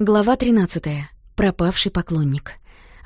Глава 13. Пропавший поклонник.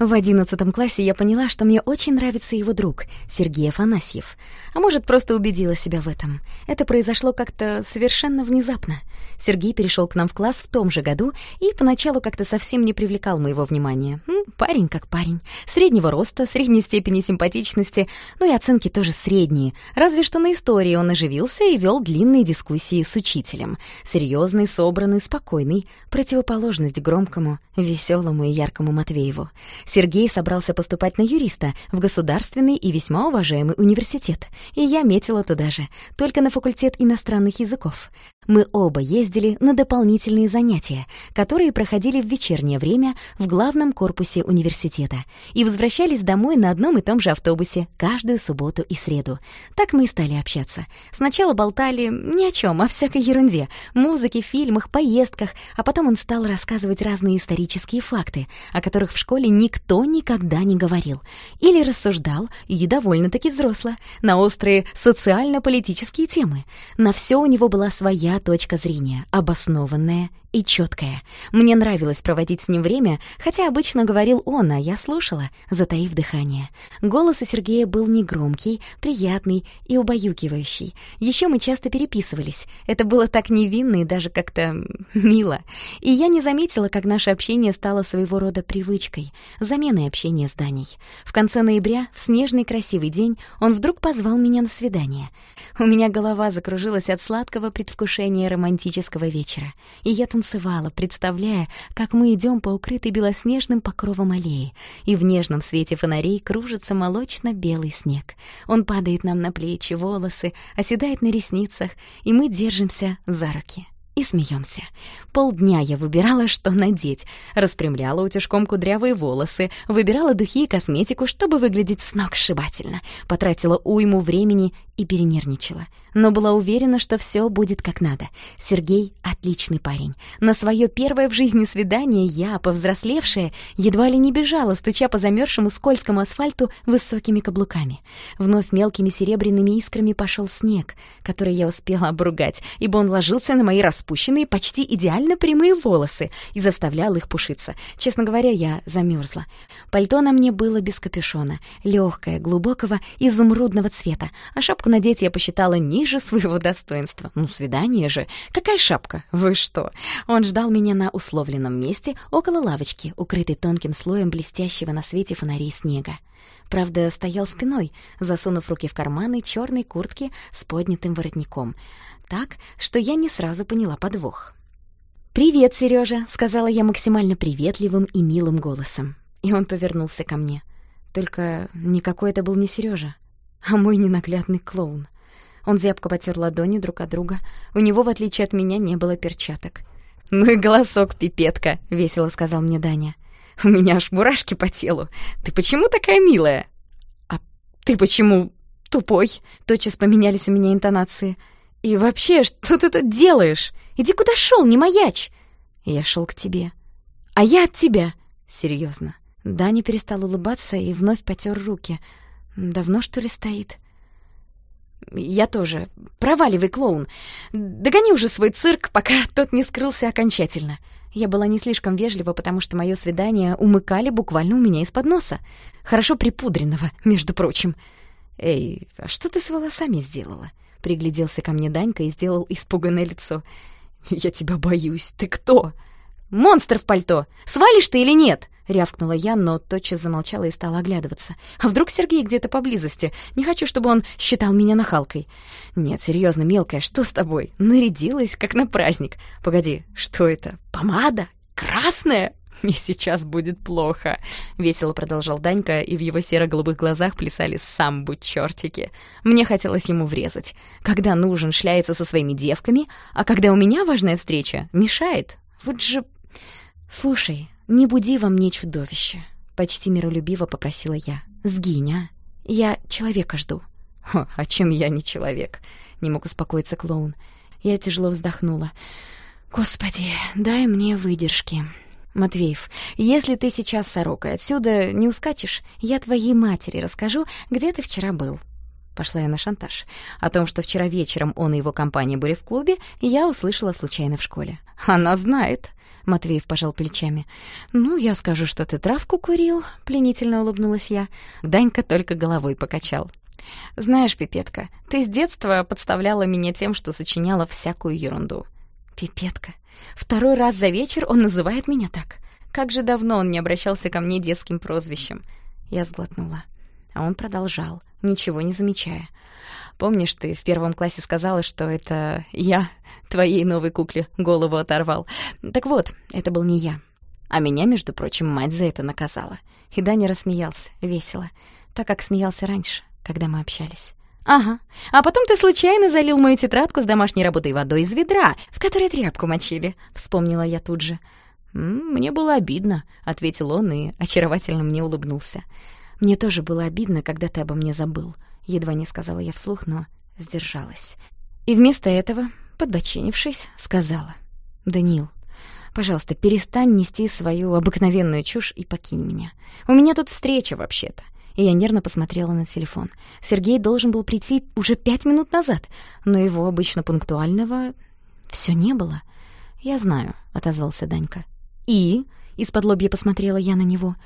В одиннадцатом классе я поняла, что мне очень нравится его друг, Сергей Афанасьев. А может, просто убедила себя в этом. Это произошло как-то совершенно внезапно. Сергей перешел к нам в класс в том же году и поначалу как-то совсем не привлекал моего внимания. Парень как парень. Среднего роста, средней степени симпатичности, ну и оценки тоже средние. Разве что на истории он оживился и вел длинные дискуссии с учителем. Серьезный, собранный, спокойный. Противоположность громкому, веселому и яркому Матвееву. Сергей собрался поступать на юриста в государственный и весьма уважаемый университет, и я метила туда же, только на факультет иностранных языков. Мы оба ездили на дополнительные занятия, которые проходили в вечернее время в главном корпусе университета, и возвращались домой на одном и том же автобусе каждую субботу и среду. Так мы и стали общаться. Сначала болтали ни о чем, о всякой ерунде, музыке, фильмах, поездках, а потом он стал рассказывать разные исторические факты, о которых в школе никто никогда не говорил. Или рассуждал, и довольно-таки взросло, на острые социально-политические темы. На все у него была своя точка зрения, обоснованная и четкая. Мне нравилось проводить с ним время, хотя обычно говорил он, а я слушала, затаив дыхание. Голос у Сергея был негромкий, приятный и убаюкивающий. Еще мы часто переписывались. Это было так невинно и даже как-то мило. И я не заметила, как наше общение стало своего рода привычкой, заменой общения с Даней. В конце ноября, в снежный красивый день, он вдруг позвал меня на свидание. У меня голова закружилась от сладкого предвкушения романтического вечера. И я танцевала, представляя, как мы идем по укрытой белоснежным покровом аллеи, и в нежном свете фонарей кружится молочно-белый снег. Он падает нам на плечи, волосы, оседает на ресницах, и мы держимся за руки и смеемся. Полдня я выбирала, что надеть, распрямляла утюжком кудрявые волосы, выбирала духи и косметику, чтобы выглядеть сногсшибательно, потратила уйму времени и перенервничала. Но была уверена, что все будет как надо. Сергей — отличный парень. На свое первое в жизни свидание я, повзрослевшая, едва ли не бежала, стуча по замерзшему скользкому асфальту высокими каблуками. Вновь мелкими серебряными искрами пошел снег, который я успела обругать, ибо он ложился на мои распущенные, почти идеально прямые волосы и заставлял их пушиться. Честно говоря, я замерзла. Пальто на мне было без капюшона, легкое, глубокого, изумрудного цвета, а шапку надеть я посчитала ниже своего достоинства. Ну, свидание же. Какая шапка? Вы что? Он ждал меня на условленном месте около лавочки, укрытой тонким слоем блестящего на свете фонарей снега. Правда, стоял спиной, засунув руки в карманы черной куртки с поднятым воротником. Так, что я не сразу поняла подвох. «Привет, Сережа, сказала я максимально приветливым и милым голосом. И он повернулся ко мне. Только никакой это был не Сережа, а мой ненаглядный клоун. Он зябко потер ладони друг от друга. У него, в отличие от меня, не было перчаток. «Ну и голосок, пипетка», — весело сказал мне Даня. «У меня аж мурашки по телу. Ты почему такая милая?» «А ты почему тупой?» Тотчас поменялись у меня интонации. «И вообще, что ты тут делаешь? Иди куда шел, не маячь!» «Я шел к тебе». «А я от тебя!» Серьезно. Даня перестал улыбаться и вновь потер руки. «Давно, что ли, стоит?» «Я тоже. Проваливай, клоун. Догони уже свой цирк, пока тот не скрылся окончательно». Я была не слишком вежлива, потому что мое свидание умыкали буквально у меня из-под носа. Хорошо припудренного, между прочим. «Эй, а что ты с волосами сделала?» Пригляделся ко мне Данька и сделал испуганное лицо. «Я тебя боюсь. Ты кто?» «Монстр в пальто! Свалишь ты или нет?» — рявкнула я, но тотчас замолчала и стала оглядываться. «А вдруг Сергей где-то поблизости? Не хочу, чтобы он считал меня нахалкой». «Нет, серьезно, мелкая, что с тобой? Нарядилась, как на праздник. Погоди, что это? Помада? Красная?» «Мне сейчас будет плохо», — весело продолжал Данька, и в его серо-голубых глазах плясали самбу-чёртики. Мне хотелось ему врезать. Когда нужен, шляется со своими девками, а когда у меня важная встреча, мешает. Вот же... «Слушай, не буди во мне чудовище», — почти миролюбиво попросила я. «Сгинь, а? Я человека жду». «Хо, а чем я не человек?» — не мог успокоиться клоун. Я тяжело вздохнула. «Господи, дай мне выдержки». «Матвеев, если ты сейчас сорокой отсюда не ускачешь, я твоей матери расскажу, где ты вчера был». Пошла я на шантаж. О том, что вчера вечером он и его компания были в клубе, я услышала случайно в школе. «Она знает», Матвеев пожал плечами. «Ну, я скажу, что ты травку курил», — пленительно улыбнулась я. Данька только головой покачал. «Знаешь, Пипетка, ты с детства подставляла меня тем, что сочиняла всякую ерунду». «Пипетка? Второй раз за вечер он называет меня так. Как же давно он не обращался ко мне детским прозвищем». Я сглотнула. А он продолжал, ничего не замечая. «Помнишь, ты в первом классе сказала, что это я твоей новой кукле голову оторвал? Так вот, это был не я. А меня, между прочим, мать за это наказала». И Даня рассмеялся, весело, так как смеялся раньше когда мы общались. «Ага. А потом ты случайно залил мою тетрадку с домашней работой водой из ведра, в которой тряпку мочили», — вспомнила я тут же. «Мне было обидно», — ответил он и очаровательно мне улыбнулся. «Мне тоже было обидно, когда ты обо мне забыл», — едва не сказала я вслух, но сдержалась. И вместо этого, подбоченившись, сказала. «Даниил, пожалуйста, перестань нести свою обыкновенную чушь и покинь меня. У меня тут встреча вообще-то и я нервно посмотрела на телефон. Сергей должен был прийти уже пять минут назад, но его обычно пунктуального все не было. «Я знаю», — отозвался Данька. «И?» — из-под лобья посмотрела я на него.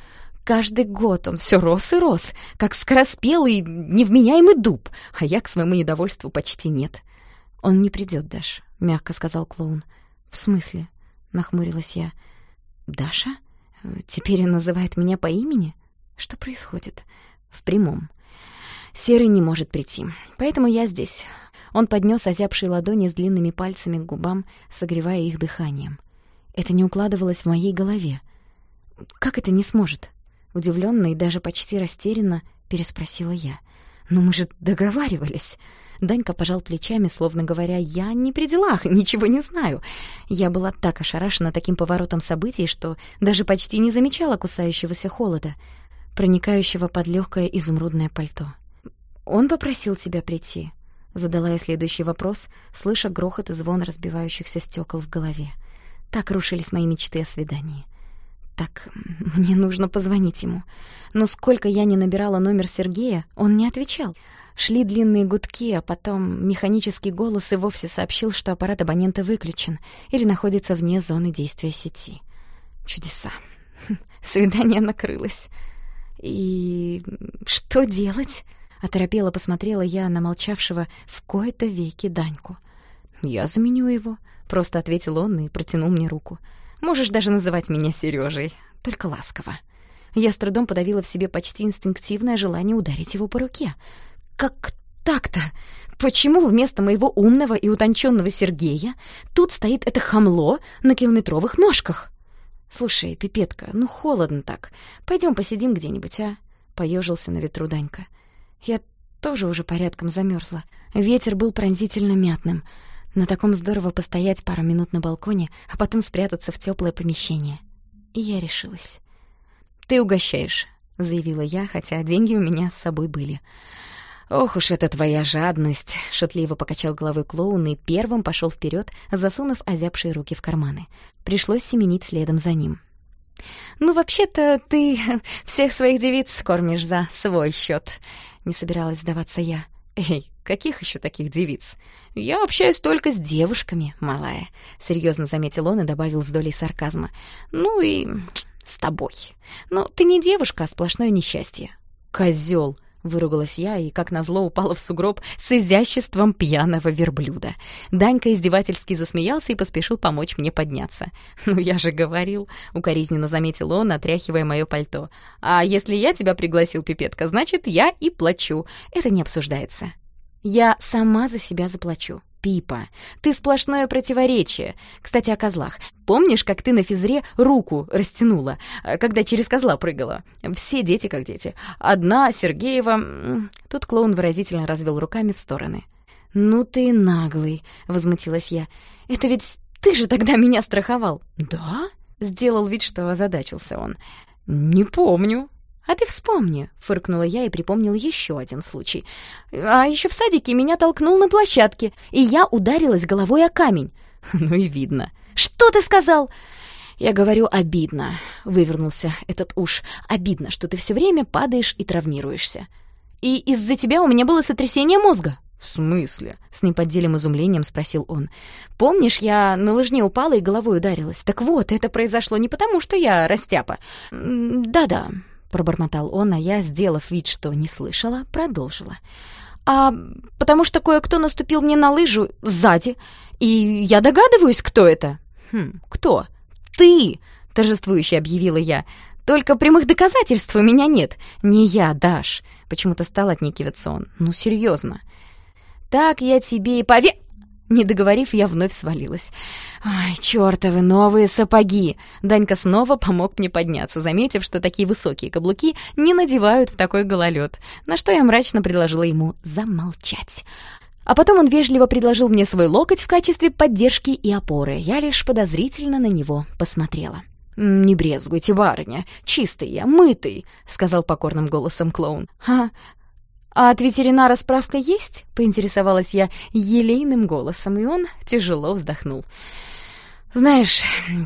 «Каждый год он все рос и рос, как скороспелый, невменяемый дуб, а я к своему недовольству почти нет». «Он не придет, Даш», — мягко сказал клоун. «В смысле?» — нахмурилась я. «Даша? Теперь он называет меня по имени?» Что происходит? В прямом. Серый не может прийти, поэтому я здесь. Он поднес озябшие ладони с длинными пальцами к губам, согревая их дыханием. Это не укладывалось в моей голове. «Как это не сможет?» Удивлённо и даже почти растерянно переспросила я. «Но мы же договаривались!» Данька пожал плечами, словно говоря, «Я не при делах, ничего не знаю». Я была так ошарашена таким поворотом событий, что даже почти не замечала кусающегося холода проникающего под легкое изумрудное пальто. «Он попросил тебя прийти?» Задала я следующий вопрос, слыша грохот и звон разбивающихся стекол в голове. Так рушились мои мечты о свидании. Так, мне нужно позвонить ему. Но сколько я не набирала номер Сергея, он не отвечал. Шли длинные гудки, а потом механический голос и вовсе сообщил, что аппарат абонента выключен или находится вне зоны действия сети. Чудеса. Свидание накрылось. «И что делать?» — оторопела посмотрела я на молчавшего в кои-то веки Даньку. «Я заменю его», — просто ответил он и протянул мне руку. «Можешь даже называть меня Сережей, только ласково». Я с трудом подавила в себе почти инстинктивное желание ударить его по руке. «Как так-то? Почему вместо моего умного и утонченного Сергея тут стоит это хамло на километровых ножках?» «Слушай, пипетка, ну холодно так. Пойдем посидим где-нибудь, а?» Поежился на ветру Данька. Я тоже уже порядком замерзла. Ветер был пронзительно мятным. На таком здорово постоять пару минут на балконе, а потом спрятаться в теплое помещение. И я решилась. «Ты угощаешь», — заявила я, хотя деньги у меня с собой были. «Ох уж это твоя жадность!» — шутливо покачал головой клоун и первым пошел вперед, засунув озябшие руки в карманы. Пришлось семенить следом за ним. «Ну, вообще-то, ты всех своих девиц кормишь за свой счет, не собиралась сдаваться я. «Эй, каких еще таких девиц? Я общаюсь только с девушками, малая», — серьезно заметил он и добавил с долей сарказма. «Ну и с тобой. Но ты не девушка, а сплошное несчастье». «Козёл!» Выругалась я и, как назло, упала в сугроб с изяществом пьяного верблюда. Данька издевательски засмеялся и поспешил помочь мне подняться. «Ну я же говорил», — укоризненно заметил он, отряхивая мое пальто. «А если я тебя пригласил, пипетка, значит, я и плачу. Это не обсуждается». «Я сама за себя заплачу», Пипа, ты сплошное противоречие. Кстати, о козлах. Помнишь, как ты на физре руку растянула, э, когда через козла прыгала? Все дети как дети. Одна, Сергеева... Тут клоун выразительно развел руками в стороны. «Ну ты наглый», — возмутилась я. «Это ведь ты же тогда меня страховал». «Да?» — сделал вид, что озадачился он. «Не помню», «А ты вспомни», — фыркнула я и припомнила еще один случай. «А еще в садике меня толкнул на площадке, и я ударилась головой о камень». «Ну и видно». «Что ты сказал?» «Я говорю, обидно», — вывернулся этот уж. «Обидно, что ты все время падаешь и травмируешься». «И из-за тебя у меня было сотрясение мозга». «В смысле?» — с неподдельным изумлением спросил он. «Помнишь, я на лыжне упала и головой ударилась? Так вот, это произошло не потому, что я растяпа. Да-да», — пробормотал он, а я, сделав вид, что не слышала, продолжила. «А потому что кое-кто наступил мне на лыжу сзади, и я догадываюсь, кто это». «Хм, кто?» «Ты!» — торжествующе объявила я. «Только прямых доказательств у меня нет. Не я, Даш». Почему-то стал отнекиваться он. «Ну, серьезно. Так я тебе и пове...» Не договорив, я вновь свалилась. «Ай, чёртовы новые сапоги!» Данька снова помог мне подняться, заметив, что такие высокие каблуки не надевают в такой гололед, на что я мрачно предложила ему замолчать. А потом он вежливо предложил мне свой локоть в качестве поддержки и опоры. Я лишь подозрительно на него посмотрела. «Не брезгуйте, барыня, чистый я, мытый», — сказал покорным голосом клоун. «А, «А от ветеринара справка есть?» — поинтересовалась я елейным голосом, и он тяжело вздохнул. «Знаешь,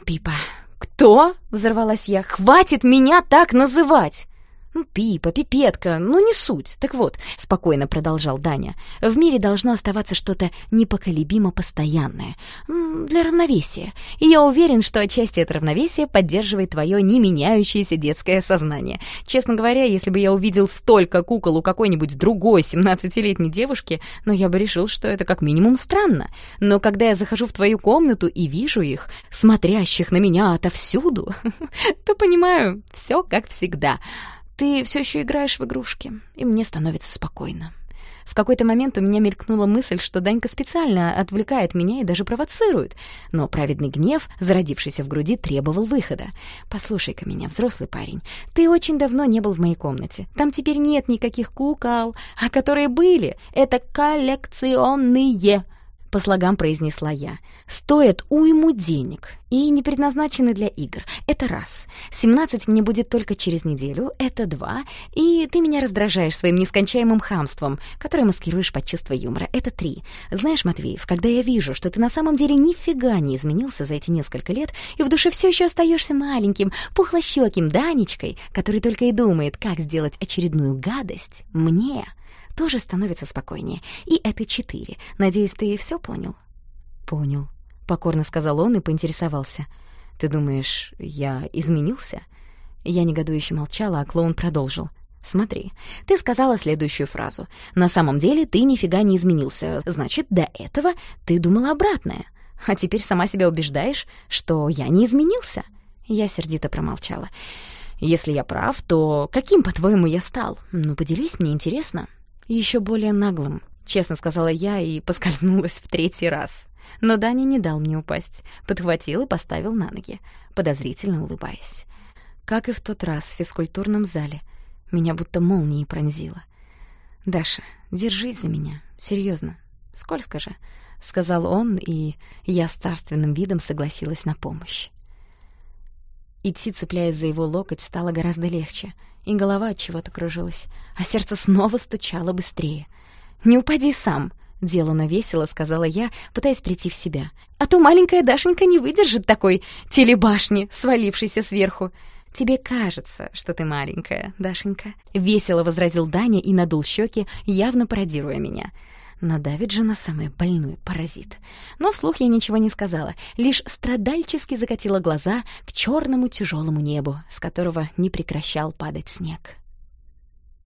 Пипа...» «Кто?» — взорвалась я. «Хватит меня так называть!» «Ну, Пипа, пипетка, ну не суть. Так вот», — спокойно продолжал Даня, «в мире должно оставаться что-то непоколебимо постоянное, для равновесия. И я уверен, что отчасти это равновесие поддерживает твое не меняющееся детское сознание. Честно говоря, если бы я увидел столько кукол у какой-нибудь другой 17-летней девушки, ну, я бы решил, что это как минимум странно. Но когда я захожу в твою комнату и вижу их, смотрящих на меня отовсюду, то понимаю, все как всегда». Ты все еще играешь в игрушки, и мне становится спокойно. В какой-то момент у меня мелькнула мысль, что Данька специально отвлекает меня и даже провоцирует. Но праведный гнев, зародившийся в груди, требовал выхода. «Послушай-ка меня, взрослый парень, ты очень давно не был в моей комнате. Там теперь нет никаких кукол, а которые были, это коллекционные» по слогам произнесла я. «Стоят уйму денег и не предназначены для игр. Это раз. Семнадцать мне будет только через неделю. Это два. И ты меня раздражаешь своим нескончаемым хамством, которое маскируешь под чувство юмора. Это три. Знаешь, Матвеев, когда я вижу, что ты на самом деле нифига не изменился за эти несколько лет и в душе все еще остаешься маленьким, пухлощеким Данечкой, который только и думает, как сделать очередную гадость, мне тоже становится спокойнее. И это четыре. Надеюсь, ты все понял?» «Понял», — покорно сказал он и поинтересовался. «Ты думаешь, я изменился?» Я негодующе молчала, а клоун продолжил. «Смотри, ты сказала следующую фразу. На самом деле ты нифига не изменился. Значит, до этого ты думала обратное. А теперь сама себя убеждаешь, что я не изменился?» Я сердито промолчала. «Если я прав, то каким, по-твоему, я стал? Ну, поделись, мне интересно» еще более наглым, честно сказала я и поскользнулась в третий раз. Но Даня не дал мне упасть, подхватил и поставил на ноги, подозрительно улыбаясь. Как и в тот раз в физкультурном зале, меня будто молнией пронзило. «Даша, держись за меня, серьезно, скользко же», — сказал он, и я с царственным видом согласилась на помощь. Идти, цепляясь за его локоть, стало гораздо легче — и голова от чего-то кружилась, а сердце снова стучало быстрее. «Не упади сам!» — делано весело, сказала я, пытаясь прийти в себя. «А то маленькая Дашенька не выдержит такой телебашни, свалившейся сверху!» «Тебе кажется, что ты маленькая, Дашенька», — весело возразил Даня и надул щеки, явно пародируя меня. Надавит же на самый больной паразит. Но вслух я ничего не сказала, лишь страдальчески закатила глаза к черному тяжелому небу, с которого не прекращал падать снег.